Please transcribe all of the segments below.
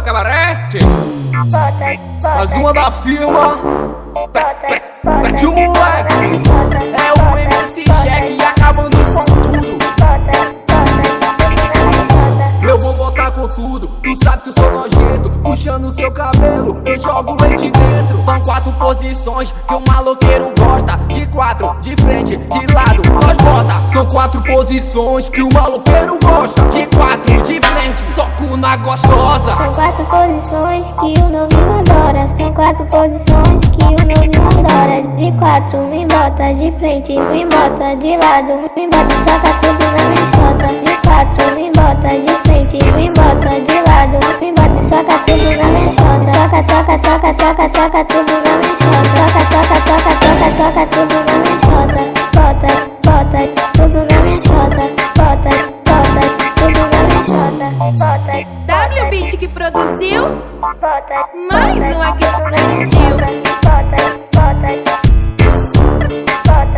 do cabaré. Mais uma da firma. Pete o moleque. É o MC Jack acabando com tudo. Eu vou botar com tudo. Tu sabe que eu sou nojento. Puxando seu cabelo, eu jogo leite dentro. São quatro posições que o maloqueiro gosta. De quatro, de frente, de lado, nós bota. São quatro posições que o maloqueiro gosta. De quatro, de frente, soco na gostosa. São quatro posições que o novinho adora. São quatro posições que o novinho adora. De quatro, me bota de frente, me bota de lado, me bota, soca tudo na chota. De quatro, me bota de frente, me bota de lado, me bota, soca tudo na chota. Soca, soca, soca, soca, soca tudo na chota. Soca, soca, soca, soca, soca tudo na chota. Bota, bota tudo na chota. Bota, bota tudo na minha Beat que produziu, mais um aqui bota,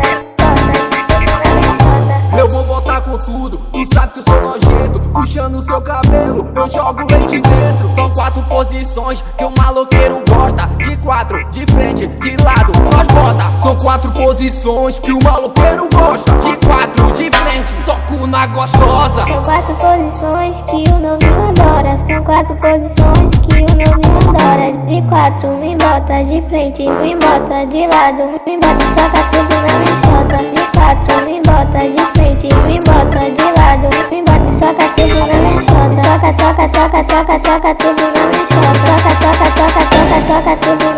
Eu vou botar com tudo, tu sabe que eu sou nojento. Puxando seu cabelo, eu jogo leite dentro. São quatro posições que o maloqueiro gosta quatro, de frente, de lado, nós bota São quatro posições que o maloqueiro gosta De quatro, de frente, soco na gostosa São quatro posições que o novinho adora. São quatro posições que o novinho adora. De quatro, me bota de frente, me bota de lado, me bota, soca tudo na chota. De quatro, me bota de frente, me bota de lado, me bota, soca tudo na chota. Soca, soca, soca, soca, soca tudo na chota. Soca, soca, soca, soca, soca tudo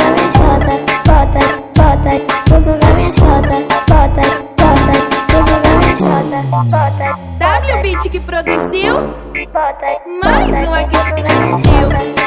bota. WBeat que produziu, bota, mais um aqui que.